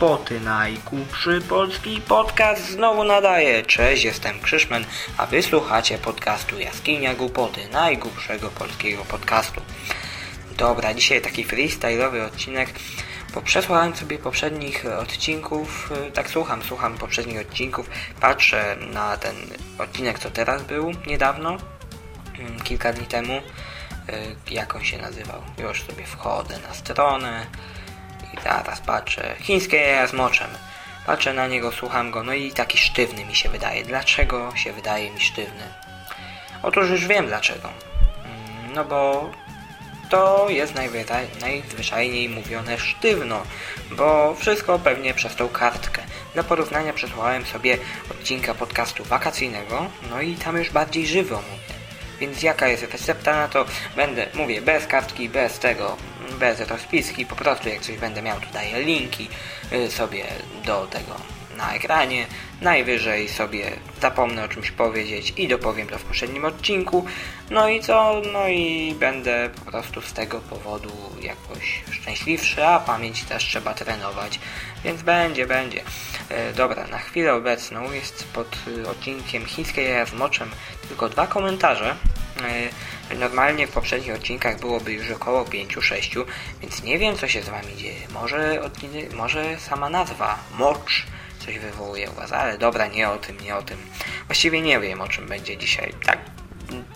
Głupoty, najgłupszy polski podcast znowu nadaje. Cześć, jestem Krzyszmen, a wysłuchacie podcastu Jaskinia Głupoty, najgłupszego polskiego podcastu. Dobra, dzisiaj taki freestyle'owy odcinek, bo sobie poprzednich odcinków, tak słucham, słucham poprzednich odcinków, patrzę na ten odcinek, co teraz był niedawno, mm, kilka dni temu, y, jak on się nazywał. Już sobie wchodzę na stronę, zaraz patrzę. Chińskie jaja z moczem. Patrzę na niego, słucham go, no i taki sztywny mi się wydaje. Dlaczego się wydaje mi sztywny? Otóż już wiem dlaczego. Mm, no bo to jest najzwyczajniej mówione sztywno, bo wszystko pewnie przez tą kartkę. Dla porównania przesłuchałem sobie odcinka podcastu wakacyjnego, no i tam już bardziej żywo mówię. Więc jaka jest recepta na to? Będę, mówię, bez kartki, bez tego, bez rozpiski, po prostu jak coś będę miał, to daję linki y, sobie do tego na ekranie. Najwyżej sobie zapomnę o czymś powiedzieć i dopowiem to w poprzednim odcinku. No i co? No i będę po prostu z tego powodu jakoś szczęśliwszy, a pamięć też trzeba trenować. Więc będzie, będzie. E, dobra, na chwilę obecną jest pod odcinkiem Chińskie jaja z moczem tylko dwa komentarze. E, normalnie w poprzednich odcinkach byłoby już około 5-6, więc nie wiem co się z Wami dzieje. Może, może sama nazwa, mocz, coś wywołuje u Was, ale dobra, nie o tym, nie o tym. Właściwie nie wiem o czym będzie dzisiaj. Tak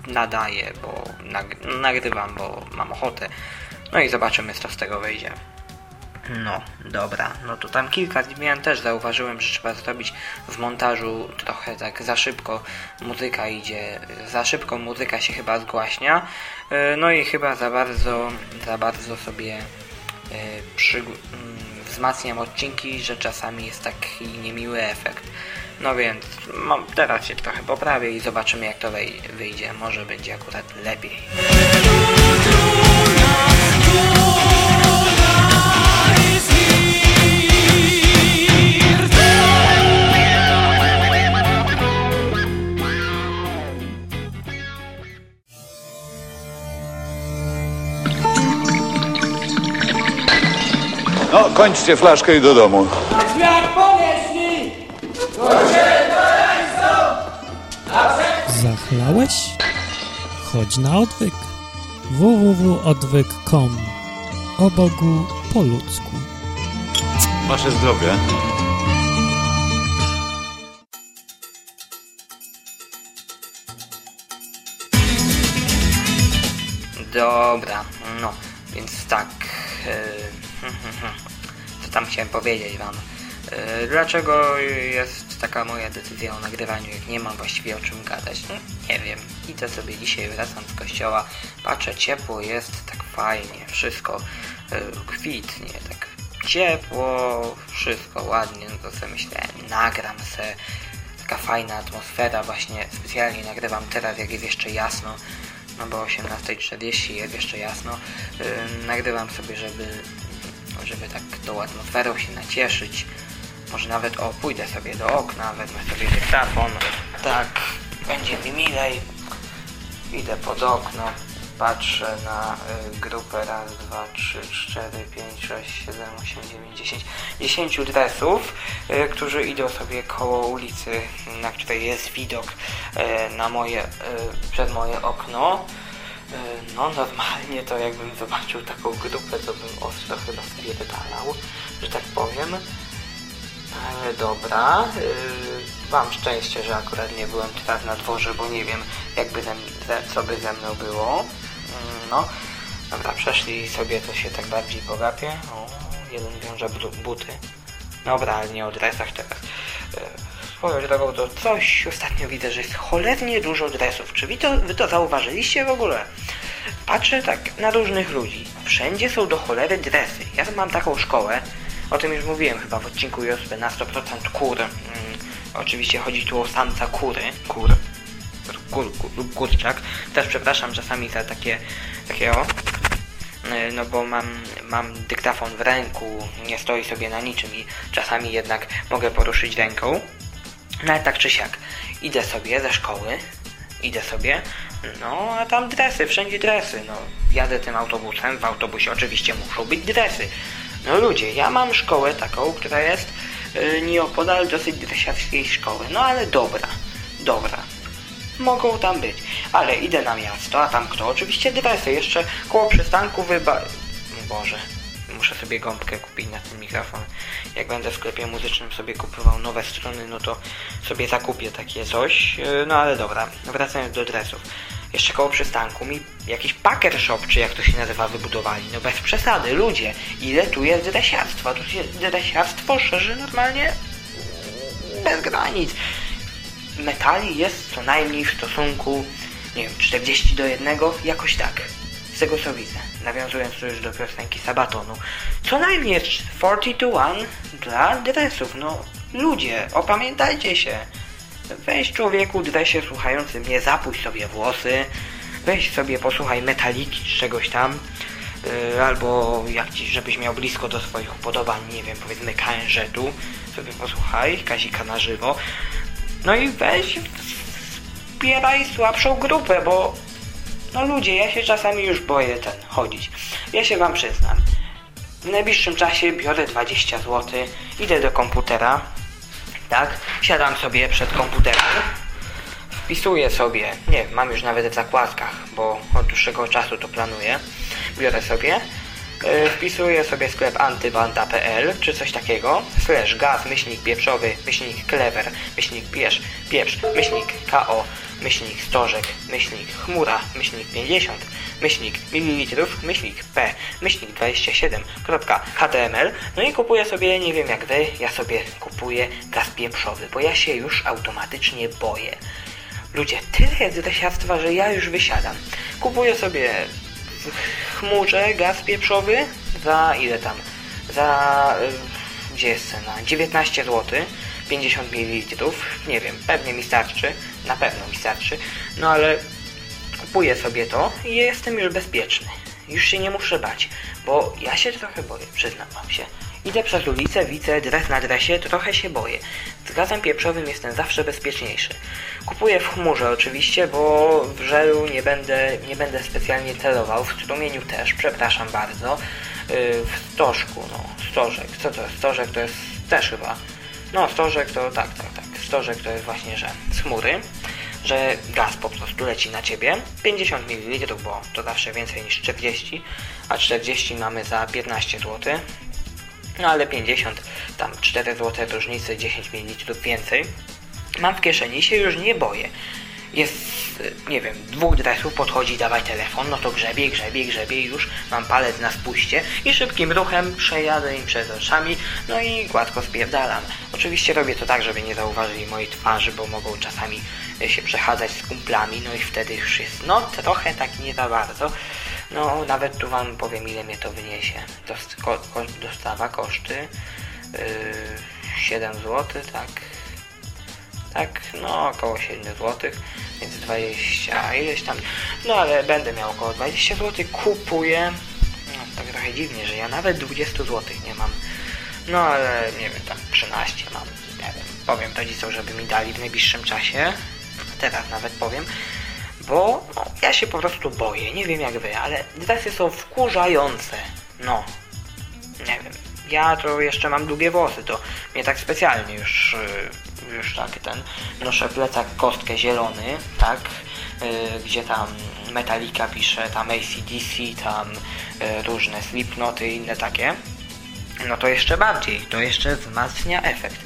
nadaję, bo nag nagrywam, bo mam ochotę. No i zobaczymy co z tego wyjdzie. No, dobra. No to tam kilka zmian też zauważyłem, że trzeba zrobić w montażu trochę tak za szybko muzyka idzie, za szybko muzyka się chyba zgłaśnia. E, no i chyba za bardzo, za bardzo sobie e, przy, mm, wzmacniam odcinki, że czasami jest taki niemiły efekt. No więc mam, teraz się trochę poprawię i zobaczymy jak to wyjdzie. Może będzie akurat lepiej. Kończcie flaszkę i do domu. Świat ponieśli! Zachlałeś? Chodź na odwyk. www.odwyk.com O Bogu po ludzku. Wasze zdrowie. Dobra, no, więc tak. Yy, tam chciałem powiedzieć Wam? Yy, dlaczego jest taka moja decyzja o nagrywaniu, jak nie mam właściwie o czym gadać? No, nie wiem. Idę sobie dzisiaj, wracam z kościoła, patrzę, ciepło jest, tak fajnie, wszystko yy, kwitnie, tak ciepło, wszystko ładnie, no to sobie myślałem, nagram se, taka fajna atmosfera, właśnie specjalnie nagrywam teraz, jak jest jeszcze jasno, no bo o 18.40 jest jeszcze jasno. Yy, nagrywam sobie, żeby, żeby tak tą atmosferą się nacieszyć. Może nawet, o, pójdę sobie do okna, wezmę sobie dyktafon. Tak, będzie mi milej. Idę pod okno, patrzę na y, grupę raz, dwa, trzy, cztery, pięć, sześć, siedem, osiem, dziewięć, dziesięć, dziesięciu dresów, y, którzy idą sobie koło ulicy, na której jest widok y, na moje, y, przez moje okno. Y, no normalnie to jakbym zobaczył taką grupę, to bym ostro chyba spierdalał, że tak powiem. Ale dobra, yy, mam szczęście, że akurat nie byłem teraz na dworze, bo nie wiem, jakby ze, co by ze mną było. Yy, no, dobra, przeszli sobie, to się tak bardziej pogapię. O, jeden wiąże buty. Dobra, ale nie o dresach teraz. Yy, swoją drogą to coś ostatnio widzę, że jest cholernie dużo dresów. Czy wy to, wy to zauważyliście w ogóle? Patrzę tak na różnych ludzi. Wszędzie są do cholery dresy. Ja mam taką szkołę, o tym już mówiłem chyba w odcinku JSB na 100% kur. Hmm, oczywiście chodzi tu o samca kury. Kur. Kur, kur, lub kurczak. Też przepraszam czasami za takie, takiego. No bo mam, mam dyktafon w ręku, nie stoi sobie na niczym i czasami jednak mogę poruszyć ręką. No ale tak czy siak, idę sobie ze szkoły, idę sobie, no a tam dresy, wszędzie dresy, no jadę tym autobusem, w autobusie oczywiście muszą być dresy. No ludzie, ja mam szkołę taką, która jest yy, nieopodal dosyć dresiarskiej szkoły. No ale dobra, dobra. Mogą tam być. Ale idę na miasto, a tam kto? Oczywiście dresy. Jeszcze koło przystanku wyba... Boże, muszę sobie gąbkę kupić na ten mikrofon. Jak będę w sklepie muzycznym sobie kupował nowe strony, no to sobie zakupię takie coś. Yy, No ale dobra, wracając do dresów. Jeszcze koło przystanku mi jakiś packer shop, czy jak to się nazywa, wybudowali. No bez przesady, ludzie. Ile tu jest dresiarstwa? Tu się dresiarstwo szerzy normalnie bez granic. Metali jest co najmniej w stosunku, nie wiem, 40 do 1, jakoś tak. Z tego co widzę. Nawiązując już do piosenki Sabatonu. Co najmniej jest 40 to 1 dla dresów. No, ludzie, opamiętajcie się. Weź człowieku dresie słuchający mnie, zapuść sobie włosy. Weź sobie posłuchaj metaliki czy czegoś tam. Yy, albo jak ci, żebyś miał blisko do swoich upodobań, nie wiem, powiedzmy KNŻ-u, sobie posłuchaj, Kazika na żywo. No i weź, wspieraj słabszą grupę, bo no ludzie, ja się czasami już boję ten chodzić. Ja się wam przyznam. W najbliższym czasie biorę 20 zł, idę do komputera, tak, siadam sobie przed komputerem, wpisuję sobie, nie mam już nawet w zakładkach, bo od dłuższego czasu to planuję, biorę sobie, wpisuję sobie sklep antybanda.pl czy coś takiego, slash gaz, myślnik pieprzowy, myślnik clever, myślnik pieprz, pieprz, myślnik ko, myślnik stożek, myślnik chmura, myślnik 50, myślnik mililitrów, myślnik p, myślnik 27.html, no i kupuję sobie, nie wiem jak wy, ja sobie kupuję gaz pieprzowy, bo ja się już automatycznie boję. Ludzie, tyle jest że ja już wysiadam. Kupuję sobie w chmurze gaz pieprzowy za ile tam? Za... y, gdzie jest cena? 19 zł. 50 ml. Nie wiem, pewnie mi starczy. Na pewno mi starczy. No ale kupuję sobie to i jestem już bezpieczny. Już się nie muszę bać, bo ja się trochę boję, przyznam wam się. Idę przez ulicę, widzę dres na dresie, trochę się boję. Z gazem pieprzowym jestem zawsze bezpieczniejszy. Kupuję w chmurze oczywiście, bo w żelu nie będę, nie będę specjalnie celował, w strumieniu też, przepraszam bardzo. Yy, w stożku, no, stożek, co to jest? Stożek to jest też chyba. No, stożek to tak, tak, tak. Stożek to jest właśnie, że z chmury, że gaz po prostu leci na ciebie. 50 ml, bo to zawsze więcej niż 40, a 40 mamy za 15 zł. No ale 50, tam 4 zł różnicy, 10 ml więcej. Mam w kieszeni się już nie boję. Jest, nie wiem, dwóch dresów, podchodzi, dawaj telefon, no to grzebie, grzebie, grzebie już mam palec na spuście i szybkim ruchem przejadę im przez oczami, no i gładko spierdalam. Oczywiście robię to tak, żeby nie zauważyli mojej twarzy, bo mogą czasami się przechadzać z kumplami, no i wtedy już jest, no trochę tak nie za bardzo. No, nawet tu wam powiem, ile mnie to wyniesie. Dostawa, koszty yy, 7 zł, tak. Tak, no około 7 zł, więc 20, ileś tam. No ale będę miał około 20 zł, kupuję. No tak trochę dziwnie, że ja nawet 20 zł nie mam. No ale nie wiem, tam 13 mam. Nie wiem, powiem rodzicom, żeby mi dali w najbliższym czasie. Teraz nawet powiem. Bo no, ja się po prostu boję, nie wiem jak wy, ale dresy są wkurzające. No, nie wiem. Ja to jeszcze mam długie włosy, to mnie tak specjalnie już, yy, już tak ten, noszę plecak kostkę zielony, tak, yy, gdzie tam Metallica pisze, tam ACDC, tam yy, różne Slipknoty i inne takie. No to jeszcze bardziej, to jeszcze wzmacnia efekt.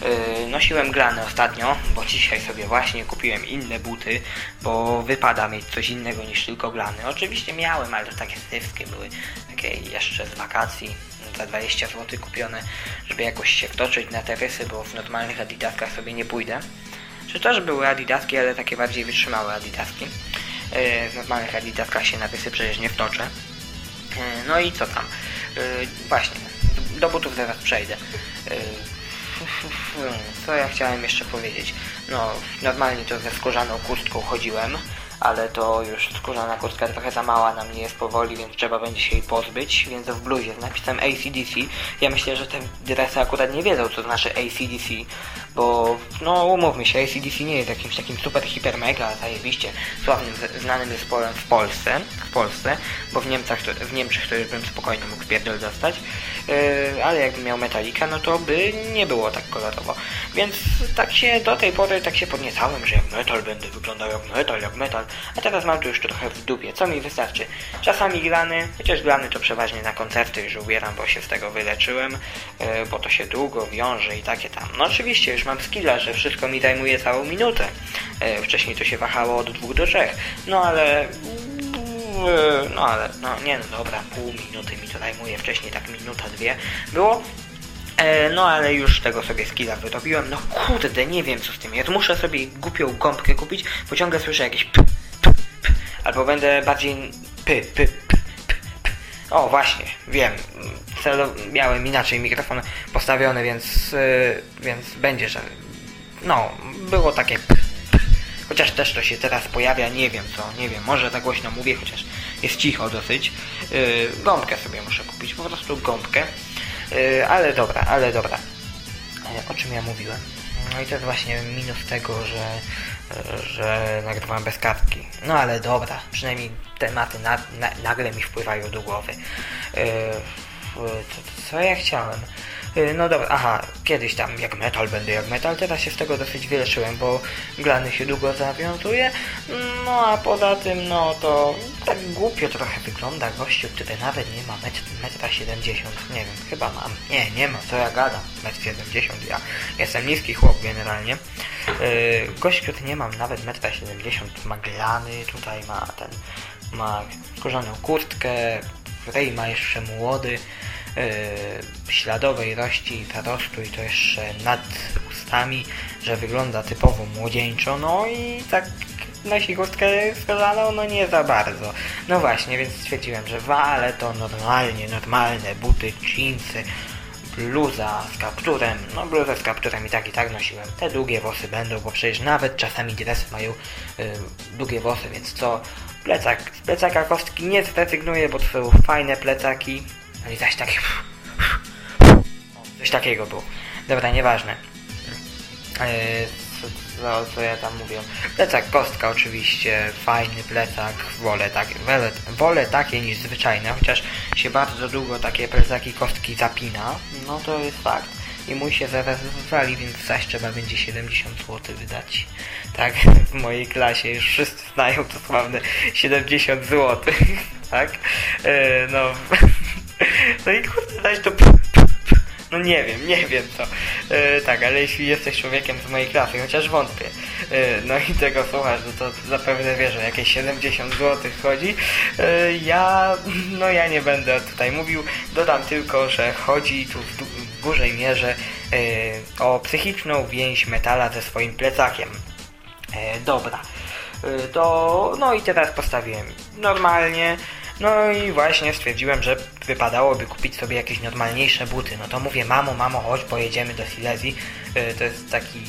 Yy, nosiłem glany ostatnio, bo dzisiaj sobie właśnie kupiłem inne buty, bo wypada mieć coś innego niż tylko glany. Oczywiście miałem, ale to takie stywskie były, takie jeszcze z wakacji, za 20 zł kupione, żeby jakoś się wtoczyć na te rysy, bo w normalnych adidaskach sobie nie pójdę. Czy też były adidaski, ale takie bardziej wytrzymałe adidaski. Yy, w normalnych adidaskach się na rysy przecież nie wtoczę. Yy, no i co tam? Właśnie, do butów zaraz przejdę. Co ja chciałem jeszcze powiedzieć? No, normalnie to ze skórzaną chustką chodziłem, ale to już skórzana kurtka trochę za mała na mnie jest powoli, więc trzeba będzie się jej pozbyć, więc w bluzie z napisem ACDC. Ja myślę, że te dresy akurat nie wiedzą, co znaczy ACDC, bo no umówmy się, ACDC nie jest jakimś takim super, hiper, mega, zajebiście sławnym, znanym zespołem w Polsce, w Polsce, bo w Niemczech, to, w Niemczech to już bym spokojnie mógł pierdol dostać, yy, ale jakbym miał Metallica, no to by nie było tak kolorowo. Więc tak się do tej pory tak się podniecałem, że jak metal będę wyglądał jak metal, jak metal, a teraz mam to już trochę w dupie, co mi wystarczy. Czasami glany, chociaż glany to przeważnie na koncerty już ubieram, bo się z tego wyleczyłem, yy, bo to się długo wiąże i takie tam. No oczywiście już mam skilla, że wszystko mi zajmuje całą minutę. Yy, wcześniej to się wahało od dwóch do trzech, no ale Eee, No ale, no nie no dobra, pół minuty mi to zajmuje, wcześniej tak minuta, dwie było. E, no ale już tego sobie skilla wytopiłem, no kurde, nie wiem co z tym jest, muszę sobie głupią gąbkę kupić, bo słyszę jakieś p, albo będę bardziej py, py, p, p, p. O właśnie, wiem, celo, miałem inaczej mikrofon postawiony, więc, yy, więc będzie, że no, było takie. Chociaż też to się teraz pojawia, nie wiem co, nie wiem, może za głośno mówię, chociaż jest cicho dosyć. Yy, gąbkę sobie muszę kupić, po prostu gąbkę. Yy, ale dobra, ale dobra. Yy, o czym ja mówiłem? No i to jest właśnie minus tego, że, że nagrywam bez kartki. No ale dobra, przynajmniej tematy na, na, nagle mi wpływają do głowy. Yy, co, co ja chciałem? Yy, No dobra, aha, kiedyś tam jak metal będę jak metal, teraz się z tego dosyć wyleczyłem, bo glany się długo zawiązuje, no a poza tym, no to tak głupio trochę wygląda gościu, który nawet nie ma metr, metra 70, nie wiem, chyba mam, nie, nie ma, co ja gadam, metr 70, ja jestem niski chłop generalnie, yy, gość, który nie mam nawet metra 70, ma glany, tutaj ma ten, ma skórzaną kurtkę, Rej ma jeszcze młody, śladowej rości zarostu i to jeszcze nad ustami, że wygląda typowo młodzieńczo, no i tak nosi kurtkę skórzaną, no nie za bardzo. No właśnie, więc stwierdziłem, że wale to normalnie, normalne buty, jeansy, bluza z kapturem, no bluzę z kapturem i tak i tak nosiłem. Te długie włosy będą, bo przecież nawet czasami dresy mają y, długie włosy, więc co? Plecak, z plecaka kostki nie zrezygnuję, bo to są fajne plecaki. No i zaś takie... O, Coś takiego było. Dobra, nieważne. Eee, co, co, ja tam mówię? Plecak kostka oczywiście, fajny plecak, wolę, tak, wolę, wolę takie niż zwyczajne, chociaż się bardzo długo takie plecaki kostki zapina, no to jest fakt. I mój się zaraz wywali, więc zaś trzeba będzie 70 zł wydać. Tak, w mojej klasie już wszyscy znają to sławne 70 zł, tak? Eee, no, no i kurde, zaś to no nie wiem, nie wiem co. E, tak, ale jeśli jesteś człowiekiem z mojej klasy, chociaż wątpię, e, no i tego słuchasz, no to zapewne wiesz, że jakieś 70 zł chodzi. E, ja, no ja nie będę tutaj mówił, dodam tylko, że chodzi tu w, du- w dużej mierze o psychiczną więź metala ze swoim plecakiem. Dobra. To, no i teraz postawiłem normalnie. No i właśnie stwierdziłem, że wypadałoby kupić sobie jakieś normalniejsze buty. No to mówię, mamo, mamo, chodź, pojedziemy do Silesii. E, To jest taki...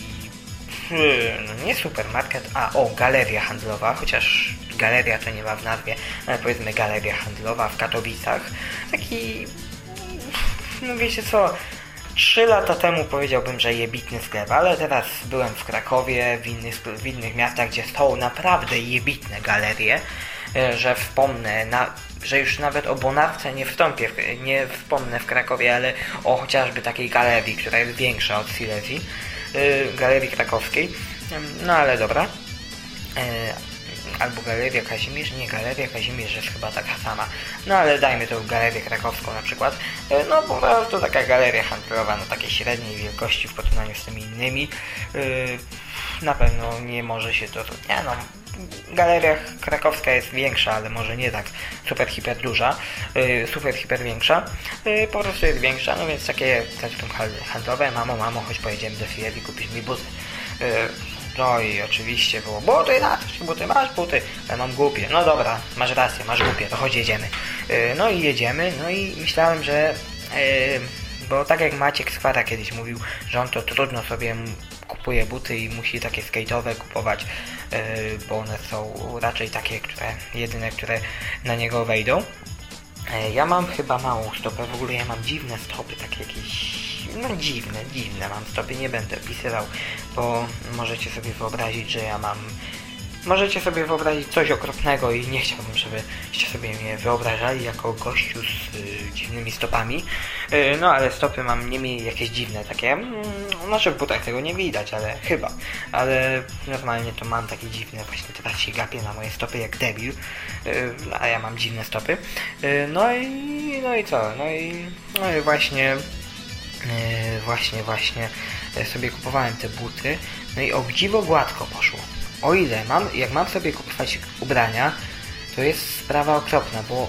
hmm, No nie supermarket, a o, galeria handlowa, chociaż galeria to nie ma w nazwie, ale powiedzmy galeria handlowa w Katowicach. Taki no wiecie co, trzy lata temu powiedziałbym, że jebitny sklep, ale teraz byłem w Krakowie, w innych, w innych miastach, gdzie są naprawdę jebitne galerie, że wspomnę, na, że już nawet o Bonawce nie wstąpię, nie wspomnę w Krakowie, ale o chociażby takiej galerii, która jest większa od Silesii, e, galerii krakowskiej, no ale dobra. E, albo Galeria Kazimierz, nie, Galeria Kazimierz jest chyba taka sama. No ale dajmy tą Galerię Krakowską na przykład. E, No po prostu taka galeria handlowa, no takiej średniej wielkości w porównaniu z tymi innymi. Na pewno nie może się to... Nie no, Galeria Krakowska jest większa, ale może nie tak super hiper duża, e, super hiper większa. E, Po prostu jest większa, no więc takie centrum handlowe, mamo, mamo, chodź pojedziemy do Fiat kupisz mi buty. E, no i oczywiście było buty, na co ci buty, masz buty, ale mam głupie. No dobra, masz rację, masz głupie, to chodź jedziemy. Yy, No i jedziemy, no i myślałem, że... yy, Bo tak jak Maciek Skwara kiedyś mówił, że on to trudno sobie kupuje buty i musi takie skate'owe kupować, yy, bo one są raczej takie, które jedyne, które na niego wejdą. E, Ja mam chyba małą stopę, w ogóle ja mam dziwne stopy, takie jakieś, no dziwne, dziwne mam stopy, nie będę opisywał, bo możecie sobie wyobrazić, że ja mam, możecie sobie wyobrazić coś okropnego i nie chciałbym, żebyście sobie mnie wyobrażali jako gościu z y, dziwnymi stopami, y, no ale stopy mam niemniej jakieś dziwne takie, mm, znaczy w butach tego nie widać, ale chyba, ale normalnie to mam takie dziwne, właśnie teraz się gapię na moje stopy jak debil, y, a ja mam dziwne stopy, y, no i, no i co, no i, no i właśnie, y, właśnie, właśnie y, sobie kupowałem te buty, no i o dziwo gładko poszło. O ile mam, jak mam sobie kupować ubrania, to jest sprawa okropna, bo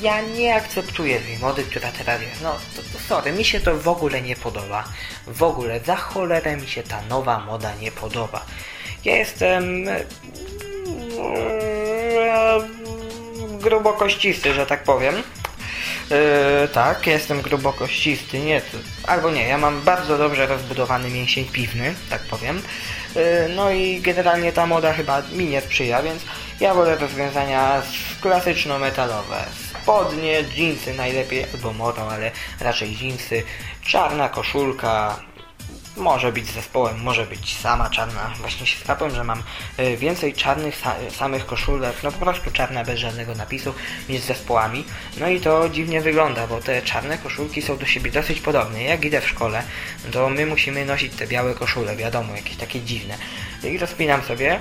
ja nie akceptuję tej mody, która teraz jest. No, to, to sorry, mi się to w ogóle nie podoba. W ogóle, za cholerę mi się ta nowa moda nie podoba. Ja jestem... e, grubo kościsty, że tak powiem. Yy, tak, jestem grubokościsty, nie, to, albo nie, ja mam bardzo dobrze rozbudowany mięsień piwny, tak powiem. Yy, no i generalnie ta moda chyba mi nie sprzyja, więc ja wolę rozwiązania klasyczno-metalowe. Spodnie, dżinsy najlepiej, albo moro, ale raczej dżinsy, czarna koszulka, może być zespołem, może być sama czarna. Właśnie się skapłem, że mam y, więcej czarnych sa samych koszulek, no po prostu czarna bez żadnego napisu, niż zespołami. No i to dziwnie wygląda, bo te czarne koszulki są do siebie dosyć podobne. Jak idę w szkole, to my musimy nosić te białe koszule, wiadomo, jakieś takie dziwne. I rozpinam sobie.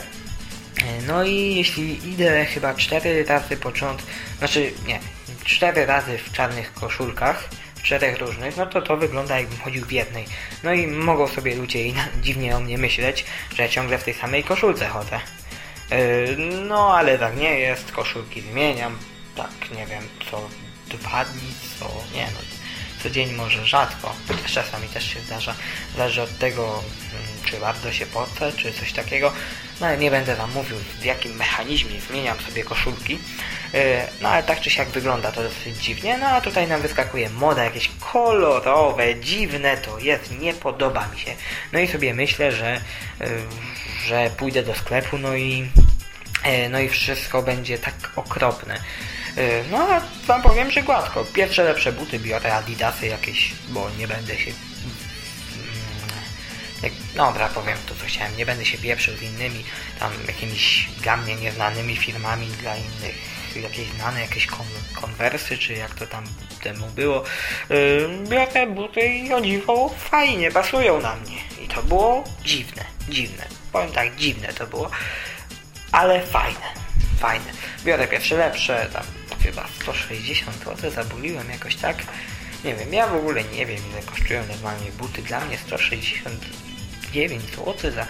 No i jeśli idę chyba cztery razy począt, znaczy nie, cztery razy w czarnych koszulkach, czterech różnych, no to to wygląda jakbym chodził w jednej. No i mogą sobie ludzie dziwnie o mnie myśleć, że ciągle w tej samej koszulce chodzę. Yy, no ale tak nie jest, koszulki zmieniam, tak nie wiem, co dwa dni, co nie no, co dzień może rzadko, chociaż czasami też się zdarza, zależy od tego, mm, czy bardzo się pocę, czy coś takiego, no ale nie będę wam mówił w jakim mechanizmie zmieniam sobie koszulki, yy, no ale tak czy siak wygląda to dosyć dziwnie, no a tutaj nam wyskakuje moda jakieś kolorowe, dziwne to jest, nie podoba mi się, no i sobie myślę, że, yy, że pójdę do sklepu, no i E, No i wszystko będzie tak okropne. E, No a wam powiem, że gładko. Pierwsze lepsze buty biorę Adidasy jakieś, bo nie będę się... mm, Jak, dobra, powiem to co chciałem. Nie będę się pieprzył z innymi tam jakimiś dla mnie nieznanymi firmami, dla innych jakieś znane, jakieś kon konwersy, czy jak to tam temu było. Yy, biorę buty i o dziwo fajnie pasują na mnie. I to było dziwne, dziwne. Powiem tak, dziwne to było ale fajne, fajne. Biorę pierwsze lepsze, tam chyba 160 zł zabuliłem jakoś tak. Nie wiem, ja w ogóle nie wiem ile kosztują normalnie buty. Dla mnie 169 zł za...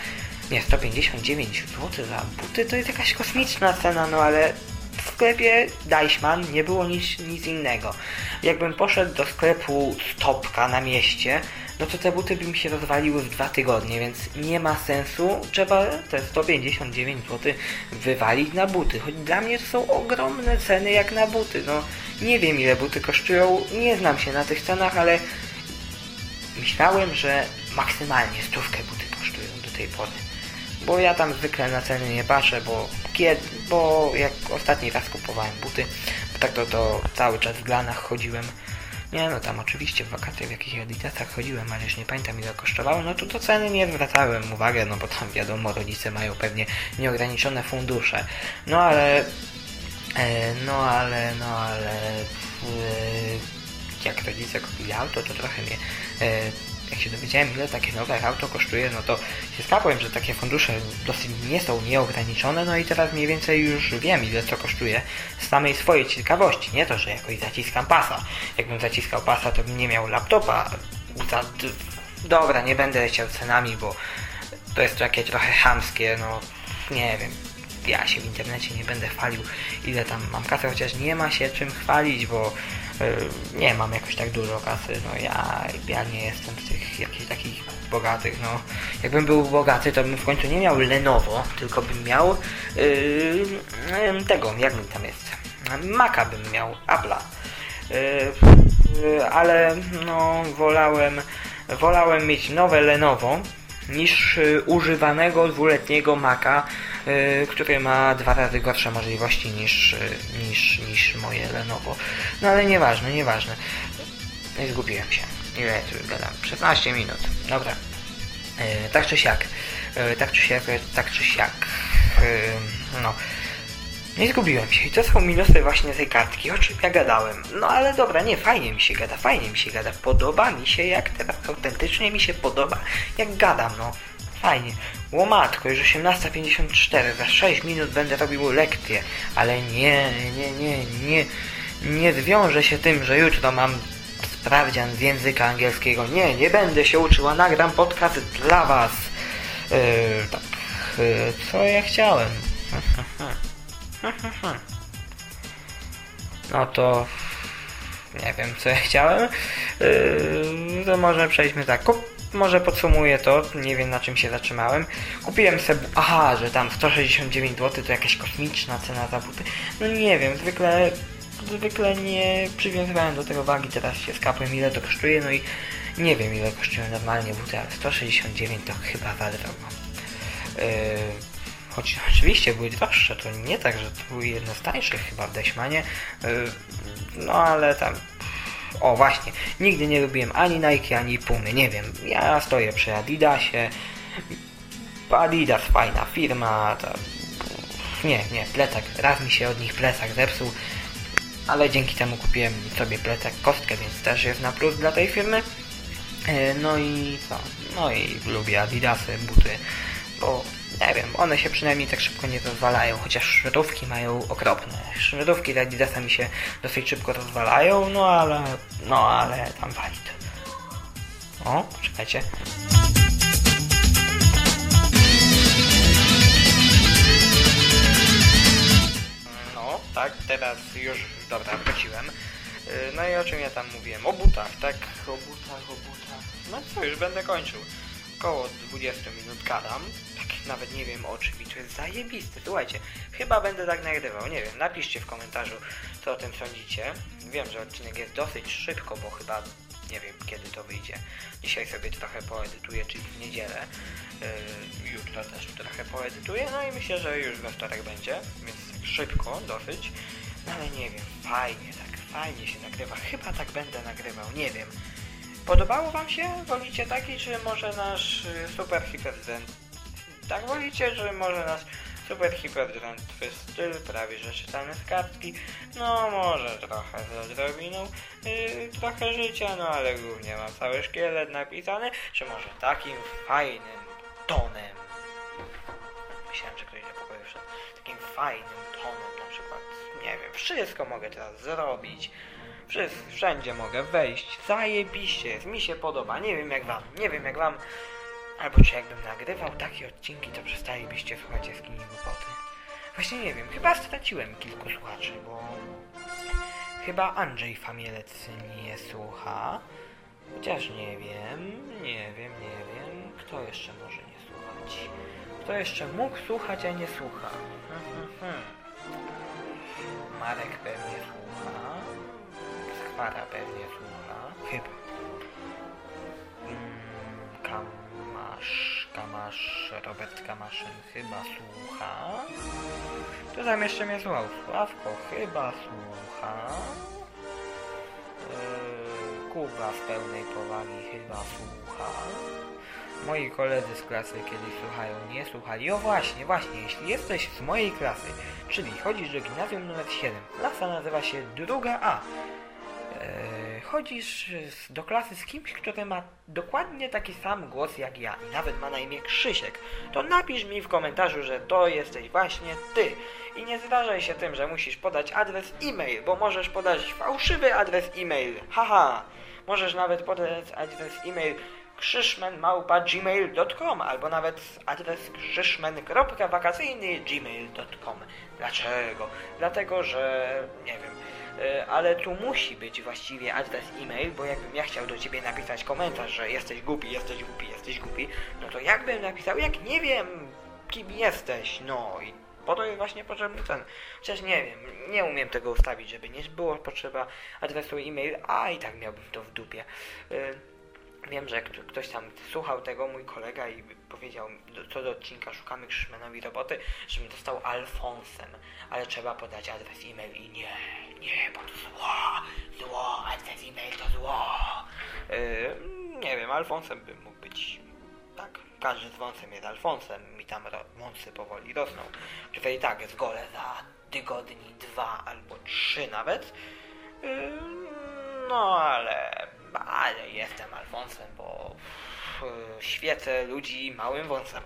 Nie, 159 zł za buty to jest jakaś kosmiczna cena, no ale w sklepie Deichmann nie było nic, nic innego. Jakbym poszedł do sklepu Stopka na mieście, no to te buty by mi się rozwaliły w dwa tygodnie, więc nie ma sensu. Trzeba te 159 zł wywalić na buty. Choć dla mnie to są ogromne ceny jak na buty. No nie wiem ile buty kosztują, nie znam się na tych cenach, ale myślałem, że maksymalnie stówkę buty kosztują do tej pory. Bo ja tam zwykle na ceny nie patrzę, bo kiedy, bo jak ostatni raz kupowałem buty, bo tak to, to cały czas w glanach chodziłem. Nie no, tam oczywiście w wakacje w jakichś adidasach chodziłem, ale już nie pamiętam ile kosztowało, no to do ceny nie zwracałem uwagi, no bo tam wiadomo, rodzice mają pewnie nieograniczone fundusze. No ale, e, no ale, no ale, e, jak rodzice kupili auto, to trochę mnie, e, jak się dowiedziałem ile takie nowe auto kosztuje, no to się skapłem, że takie fundusze dosyć nie są nieograniczone, no i teraz mniej więcej już wiem ile to kosztuje z samej swojej ciekawości, nie to, że jakoś zaciskam pasa. Jakbym zaciskał pasa, to bym nie miał laptopa. Za, dobra, nie będę leciał cenami, bo to jest takie trochę chamskie, no nie wiem. Ja się w internecie nie będę chwalił, ile tam mam kasy, chociaż nie ma się czym chwalić, bo nie mam jakoś tak dużo kasy. No ja, ja nie jestem z tych jakichś takich bogatych. No, jakbym był bogaty, to bym w końcu nie miał Lenovo, tylko bym miał y, y, tego, jak mi tam jest, Maca bym miał, Apple'a. Y, y, ale no wolałem wolałem mieć nowe Lenovo niż y, używanego dwuletniego Maca, y, który ma dwa razy gorsze możliwości niż, y, niż, niż moje Lenovo. No ale nieważne, nieważne. Nie zgubiłem się. Ile tu gadam? 16 minut. Dobra. Tak czy siak. Tak czy siak, tak czy siak. No. Nie zgubiłem się i to są minusy właśnie tej kartki, o czym ja gadałem. No ale dobra, nie, fajnie mi się gada, fajnie mi się gada. Podoba mi się jak teraz, autentycznie mi się podoba jak gadam, no. Fajnie. Łomatko, już 18.54, za 6 minut będę robił lekcję. Ale nie, nie, nie, nie. Nie zwiąże się tym, że jutro mam sprawdzian z języka angielskiego. Nie, nie będę się uczył, a nagram podcast dla was. Yy, tak, yy, co ja chciałem? No to nie wiem co ja chciałem. Yy, to może przejdźmy tak. Kup, może podsumuję to, nie wiem na czym się zatrzymałem. Kupiłem sobie. Aha, że tam 169 zł to jakaś kosmiczna cena za buty. No nie wiem, zwykle zwykle nie przywiązywałem do tego wagi, teraz się skapłem ile to kosztuje, no i nie wiem ile kosztują normalnie buty, ale 169 to chyba za drogo. Yy, choć oczywiście były droższe, to nie tak, że to były jedne z tańszych chyba w Deichmanie, yy, no ale tam o właśnie, nigdy nie lubiłem ani Nike, ani Pumy, nie wiem, ja stoję przy Adidasie, Adidas fajna firma, to... nie, nie, plecak, raz mi się od nich plecak zepsuł, ale dzięki temu kupiłem sobie plecak kostkę, więc też jest na plus dla tej firmy. E, No i co? No i lubię Adidasy, buty, bo nie wiem, one się przynajmniej tak szybko nie rozwalają, chociaż szrotówki mają okropne. Szrotówki z Adidasa mi się dosyć szybko rozwalają, no ale, no ale tam walit. O, czekajcie. No, tak, teraz już, dobra, wróciłem. Yy, No i o czym ja tam mówiłem? O butach, tak? O butach, o butach. No co, już będę kończył. Około 20 minut gadam. Nawet nie wiem o czym i to jest zajebiste. Słuchajcie, chyba będę tak nagrywał. Nie wiem, napiszcie w komentarzu, co o tym sądzicie. Wiem, że odcinek jest dosyć szybko, bo chyba nie wiem kiedy to wyjdzie. Dzisiaj sobie trochę poedytuję, czyli w niedzielę. Yy, jutro też trochę poedytuję, no i myślę, że już we wtorek będzie, więc tak szybko dosyć. No ale nie wiem, fajnie, tak fajnie się nagrywa. Chyba tak będę nagrywał, nie wiem. Podobało wam się? Wolicie taki, czy może nasz y, super hiperzen? Tak wolicie, czy może nasz super hipertrętwy styl, prawie że czytany z kartki? No może trochę z odrobiną, yy, trochę życia, no ale głównie mam cały szkielet napisany, czy może takim fajnym tonem? Myślałem, że ktoś do pokoju wszedł. Takim fajnym tonem na przykład, nie wiem, wszystko mogę teraz zrobić. Wszędzie mogę wejść. Zajebiście jest, mi się podoba. Nie wiem jak wam, nie wiem jak wam. Albo czy jakbym nagrywał takie odcinki, to przestalibyście słuchać jaskini głupoty. Właśnie nie wiem, chyba straciłem kilku słuchaczy, bo chyba Andrzej Famielec nie słucha. Chociaż nie wiem, nie wiem, nie wiem. Kto jeszcze może nie słuchać? Kto jeszcze mógł słuchać, a nie słucha? Marek pewnie słucha. Skwara pewnie słucha. Chyba. Mm, Kamasz, Kamasz, Robert Kamaszyn chyba słucha. To tam jeszcze mnie słuchał. Sławko chyba słucha. Yy, Kuba z pełnej powagi chyba słucha. Moi koledzy z klasy kiedyś słuchają, nie słuchali. O właśnie, właśnie, jeśli jesteś z mojej klasy, czyli chodzisz do gimnazjum numer 7, klasa nazywa się druga A. Eee, chodzisz do klasy z kimś, który ma dokładnie taki sam głos jak ja i nawet ma na imię Krzysiek, to napisz mi w komentarzu, że to jesteś właśnie ty. I nie zdarzaj się tym, że musisz podać adres e-mail, bo możesz podać fałszywy adres e-mail. Haha! Możesz nawet podać adres e-mail krzyszmenmałpa.gmail.com albo nawet adres krzyszmen.wakacyjny.gmail.com Dlaczego? Dlatego, że nie wiem, ale tu musi być właściwie adres e-mail, bo jakbym ja chciał do ciebie napisać komentarz, że jesteś głupi, jesteś głupi, jesteś głupi, no to jakbym napisał, jak nie wiem, kim jesteś, no i po to jest właśnie potrzebny ten. Chociaż nie wiem, nie umiem tego ustawić, żeby nie było potrzeba adresu e-mail, a i tak miałbym to w dupie. Y, Wiem, że kto- ktoś tam słuchał tego, mój kolega i powiedział do- co do odcinka Szukamy Krzyszmanowi roboty, żebym dostał Alfonsem, ale trzeba podać adres e-mail i nie, nie, bo to zło, zło, adres e-mail to zło. Yy, nie wiem, Alfonsem by mógł być, tak, każdy z wąsem jest Alfonsem, mi tam wąsy powoli rosną, które i tak zgolę za tygodni dwa albo trzy nawet. Yy, no ale, ale jestem Alfonsem, bo świecę ludzi małym wąsem.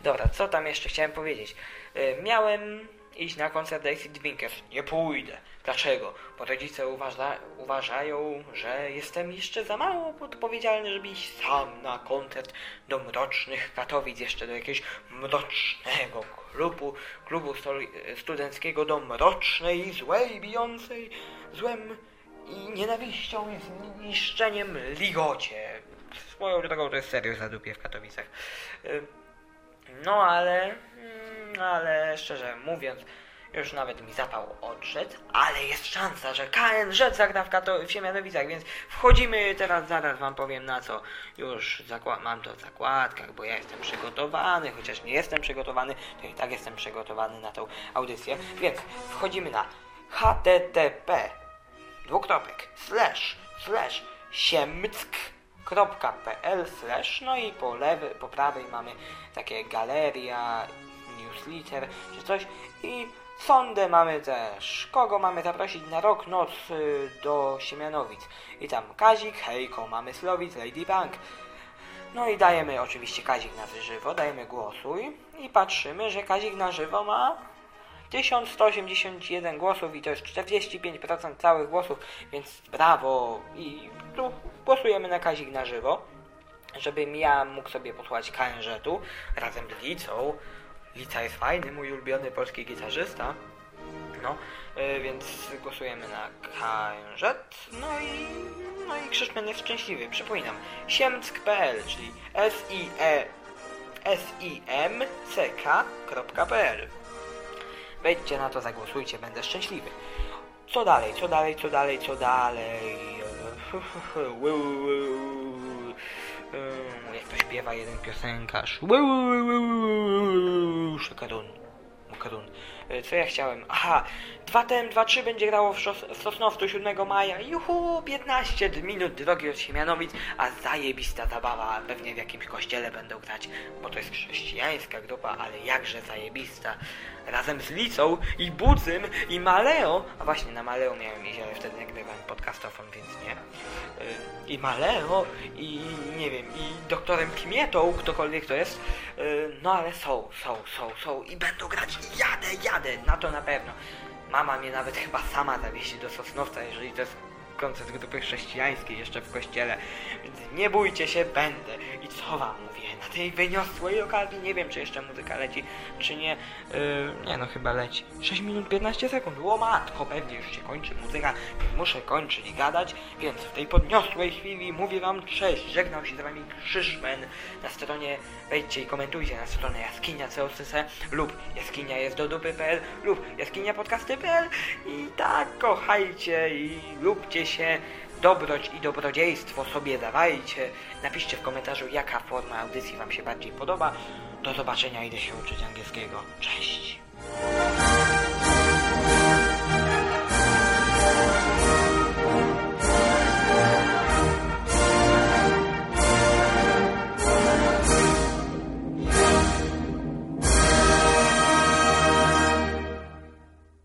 Dobra, co tam jeszcze chciałem powiedzieć? Yy, miałem iść na koncert Daisy Drinkers. Nie pójdę. Dlaczego? Bo rodzice uważa, uważają, że jestem jeszcze za mało odpowiedzialny, żeby iść sam na koncert do mrocznych Katowic, jeszcze do jakiegoś mrocznego klubu, klubu studenckiego, do mrocznej, złej, bijącej złem i nienawiścią jest niszczeniem ligocie. Swoją drogą to jest serio zadupie w Katowicach. No ale, mm, ale szczerze mówiąc, już nawet mi zapał odszedł, ale jest szansa, że KNZ zagra w, Kato- w Siemianowicach, więc wchodzimy teraz, zaraz wam powiem na co. Już zakła- mam to w zakładkach, bo ja jestem przygotowany, chociaż nie jestem przygotowany, to i tak jestem przygotowany na tą audycję, więc wchodzimy na http dwukropek slash slash siemck.pl slash no i po lewej, po prawej mamy takie galeria, newsletter czy coś i sondę mamy też. Kogo mamy zaprosić na rok noc y, do Siemianowic? I tam Kazik, Hejko, mamy Slowic, Ladybug. No i dajemy oczywiście Kazik na żywo, dajemy głosuj i patrzymy, że Kazik na żywo ma 1181 głosów i to jest 45% całych głosów, więc brawo i tu głosujemy na Kazik na żywo, żebym ja mógł sobie posłuchać KNZ-u razem z Licą. Lica jest fajny, mój ulubiony polski gitarzysta. No, y, więc głosujemy na KNZ. No i, no i Krzyszman jest szczęśliwy. Przypominam, siemck.pl, czyli s-i-e s-i-m-c-k.pl Wejdźcie na to, zagłosujcie, będę szczęśliwy. Co dalej, co dalej, co dalej, co dalej? Jak to śpiewa jeden piosenkarz. Szakarun. Makarun. E, Co ja chciałem? Aha, 2TM 2.3 będzie grało w, w Sosnowcu 7 maja. Juhu, 15 minut drogi od Siemianowic, a zajebista zabawa. Pewnie w jakimś kościele będą grać, bo to jest chrześcijańska grupa, ale jakże zajebista. Razem z Licą i Budzym i Maleo, a właśnie na Maleo miałem ale wtedy nagrywałem podcastofon, więc nie. Y, I Maleo, i nie wiem, i doktorem Kmietą, ktokolwiek to jest. Y, No ale są, są, są, są i będą grać. Jadę, jadę, na to na pewno. Mama mnie nawet chyba sama zawiezie do Sosnowca, jeżeli to jest koncert grupy chrześcijańskiej jeszcze w kościele. Więc nie bójcie się, będę. I co wam mówię? Na tej wyniosłej okazji nie wiem, czy jeszcze muzyka leci, czy nie. Yy, nie no, chyba leci. 6 minut 15 sekund. O matko, pewnie już się kończy muzyka, muszę kończyć gadać. Więc w tej podniosłej chwili mówię wam cześć. Żegnał się z wami Krzyszmen. Na stronie wejdźcie i komentujcie na stronę jaskinia COCC lub jaskinia jest do dupy.pl lub jaskinia podcasty.pl i tak kochajcie i lubcie się dobroć i dobrodziejstwo sobie dawajcie. Napiszcie w komentarzu, jaka forma audycji Wam się bardziej podoba. Do zobaczenia, idę się uczyć angielskiego. Cześć!